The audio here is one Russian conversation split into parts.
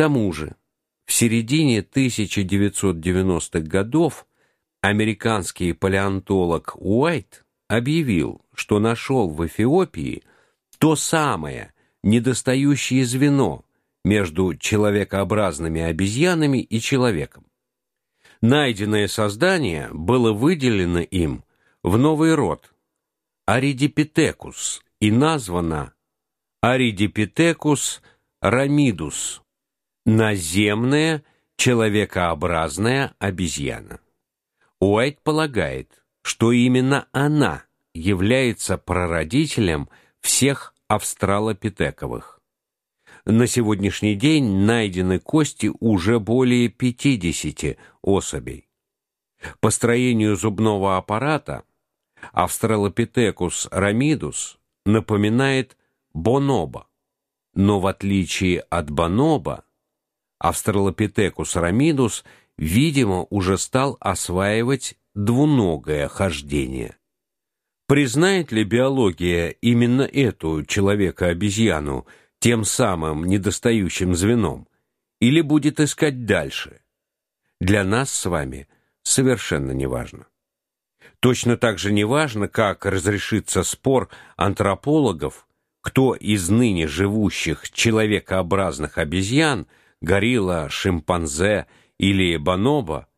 тому же, в середине 1990-х годов американский палеонтолог Уайт объявил, что нашел в Эфиопии то самое недостающее звено между человекообразными обезьянами и человеком. Найденное создание было выделено им в новый род Аридипитекус и названо Аридипитекус рамидус наземная человекообразная обезьяна. Уайт полагает, что именно она является прародителем всех австралопитековых. На сегодняшний день найдены кости уже более 50 особей. По строению зубного аппарата Австралопитекус рамидус напоминает бонобо, но в отличие от бонобо, Австралопитекус рамидус, видимо, уже стал осваивать двуногое хождение. Признает ли биология именно эту человека-обезьяну тем самым недостающим звеном или будет искать дальше? Для нас с вами совершенно неважно. Точно так же неважно, как разрешится спор антропологов, кто из ныне живущих человекообразных обезьян, горилла, шимпанзе или бонобо,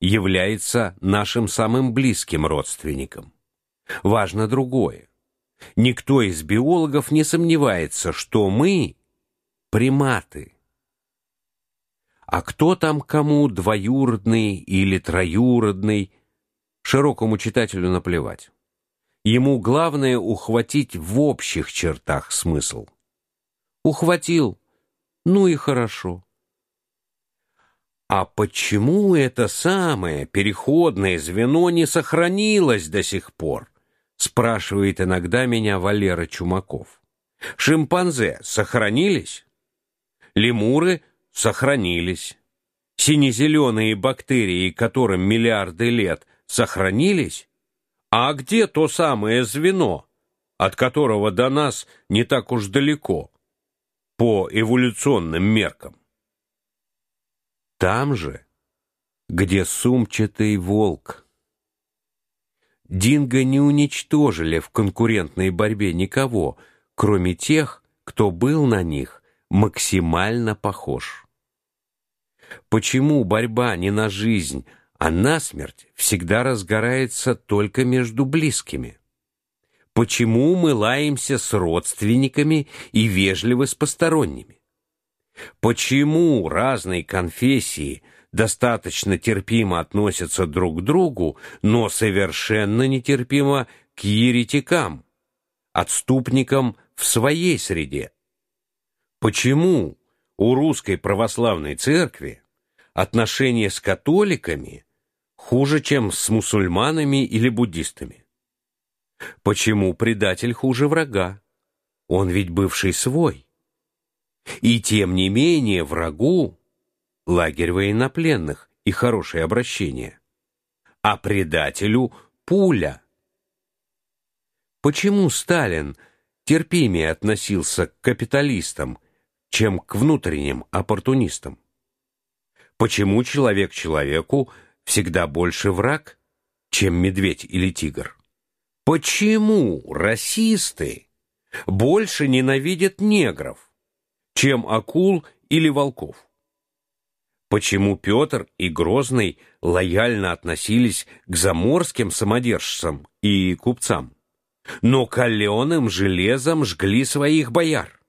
является нашим самым близким родственником. Важно другое. Никто из биологов не сомневается, что мы приматы. А кто там кому двоюродный или троюродный, широкому читателю наплевать. Ему главное ухватить в общих чертах смысл. Ухватил. Ну и хорошо. А почему это самое переходное звено не сохранилось до сих пор? спрашивает иногда меня Валера Чумаков. Шимпанзе сохранились? Лемуры сохранились. Сине-зеленые бактерии, которым миллиарды лет, сохранились? А где то самое звено, от которого до нас не так уж далеко по эволюционным меркам? Там же, где сумчатый волк. Динго не уничтожили в конкурентной борьбе никого, кроме тех, кто был на них максимально похож. Почему борьба не на жизнь, а насмерть всегда разгорается только между близкими. Почему мы лаемся с родственниками и вежливы с посторонними? Почему разные конфессии достаточно терпимо относятся друг к другу, но совершенно нетерпимо к еретикам, отступникам в своей среде? Почему у русской православной церкви отношения с католиками хуже, чем с мусульманами или буддистами. Почему предатель хуже врага? Он ведь бывший свой. И тем не менее врагу лагерь военнопленных и хорошее обращение, а предателю пуля. Почему Сталин терпимее относился к капиталистам, чем к внутренним оппортунистам? Почему человек человеку всегда больше враг, чем медведь или тигр? Почему расисты больше ненавидят негров, чем акул или волков? Почему Петр и Грозный лояльно относились к заморским самодержцам и купцам, но каленым железом жгли своих бояр?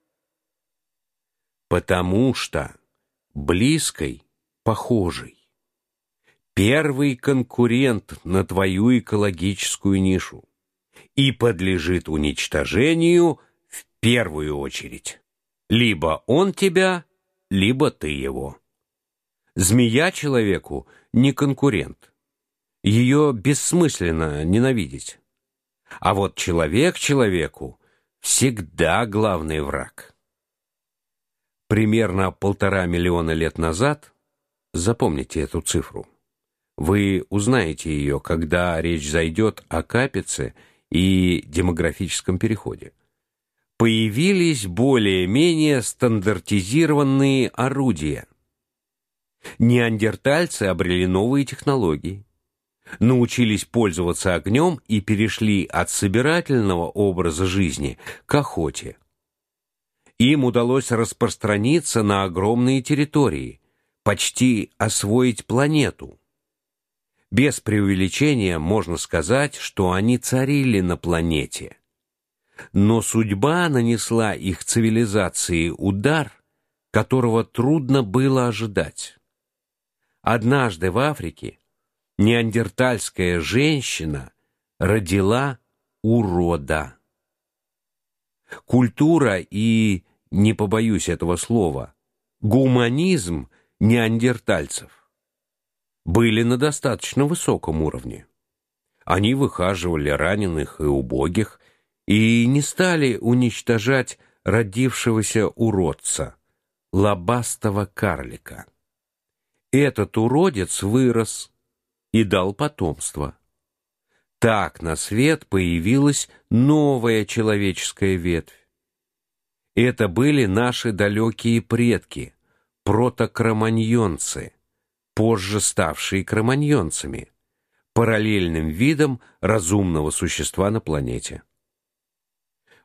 Потому что близкой, похожей первый конкурент на твою экологическую нишу и подлежит уничтожению в первую очередь. Либо он тебя, либо ты его. Змея человеку не конкурент. Ее бессмысленно ненавидеть. А вот человек человеку всегда главный враг. Примерно полтора миллиона лет назад, запомните эту цифру, вы узнаете ее, когда речь зайдет о капице и демографическом переходе. Появились более-менее стандартизированные орудия. Неандертальцы обрели новые технологии, научились пользоваться огнем и перешли от собирательного образа жизни к охоте. Им удалось распространиться на огромные территории, почти освоить планету. Без преувеличения можно сказать, что они царили на планете. Но судьба нанесла их цивилизации удар, которого трудно было ожидать. Однажды в Африке неандертальская женщина родила урода. Культура и, не побоюсь этого слова, гуманизм неандертальцев были на достаточно высоком уровне. Они выхаживали раненых и убогих и не стали уничтожать родившегося уродца, лобастого карлика. Этот уродец вырос и дал потомство. Так на свет появилась новая человеческая ветвь. Это были наши далекие предки, протокроманьонцы, позже ставшие кроманьонцами, параллельным видом разумного существа на планете.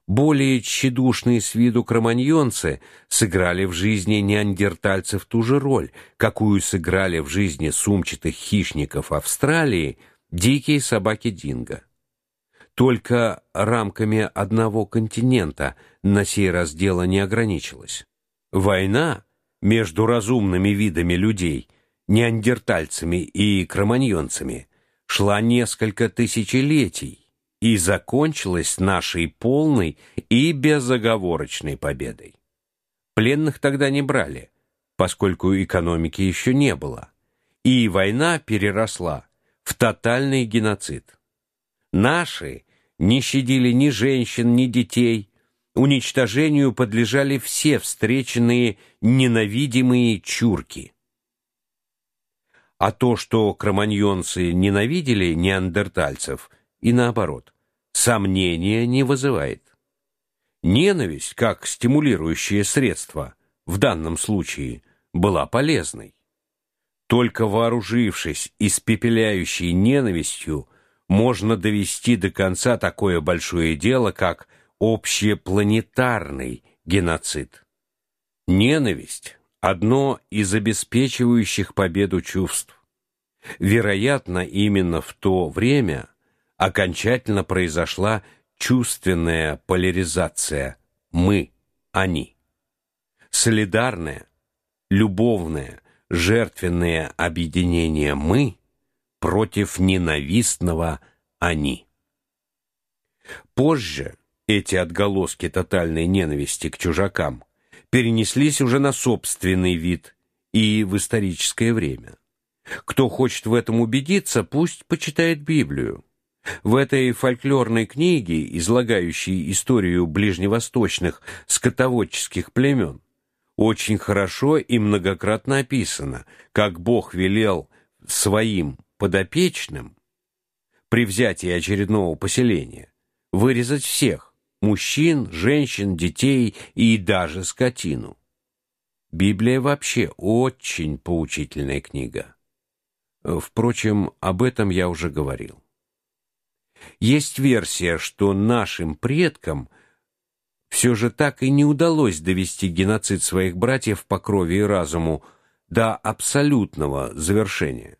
Более тщедушные с виду кроманьонцы сыграли в жизни неандертальцев ту же роль, какую сыграли в жизни сумчатых хищников Австралии дикие собаки динго. Только рамками одного континента на сей раз дело не ограничилось. Война между разумными видами людей, неандертальцами и кроманьонцами, шла несколько тысячелетий и закончилась нашей полной и безоговорочной победой. Пленных тогда не брали, поскольку экономики еще не было, и война переросла в тотальный геноцид. Наши не щадили ни женщин, ни детей, уничтожению подлежали все встреченные ненавидимые чурки. А то, что кроманьонцы ненавидели неандертальцев, и наоборот, сомнения не вызывает. Ненависть, как стимулирующее средство, в данном случае была полезной. Только вооружившись испепеляющей ненавистью, можно довести до конца такое большое дело, как общепланетарный геноцид. Ненависть одно из обеспечивающих победу чувств. Вероятно, именно в то время окончательно произошла чувственная поляризация мы они. Солидарное, любовное, жертвенное объединение мы против ненавистного они. Позже эти отголоски тотальной ненависти к чужакам перенеслись уже на собственный вид и в историческое время. Кто хочет в этом убедиться, пусть почитает Библию. В этой фольклорной книге, излагающей историю ближневосточных скотоводческих племен, очень хорошо и многократно описано, как Бог велел своим подопечным при взятии очередного поселения вырезать всех: мужчин, женщин, детей и даже скотину. Библия вообще очень поучительная книга. Впрочем, об этом я уже говорил. Есть версия, что нашим предкам все же так и не удалось довести геноцид своих братьев по крови и разуму до абсолютного завершения.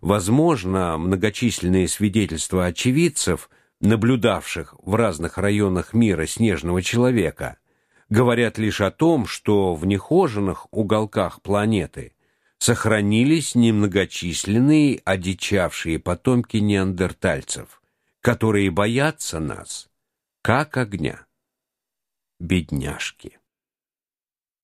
Возможно, многочисленные свидетельства очевидцев, наблюдавших в разных районах мира снежного человека, говорят лишь о том, что в нехоженных уголках планеты сохранились немногочисленные одичавшие потомки неандертальцев, которые боятся нас, как огня. Бедняжки.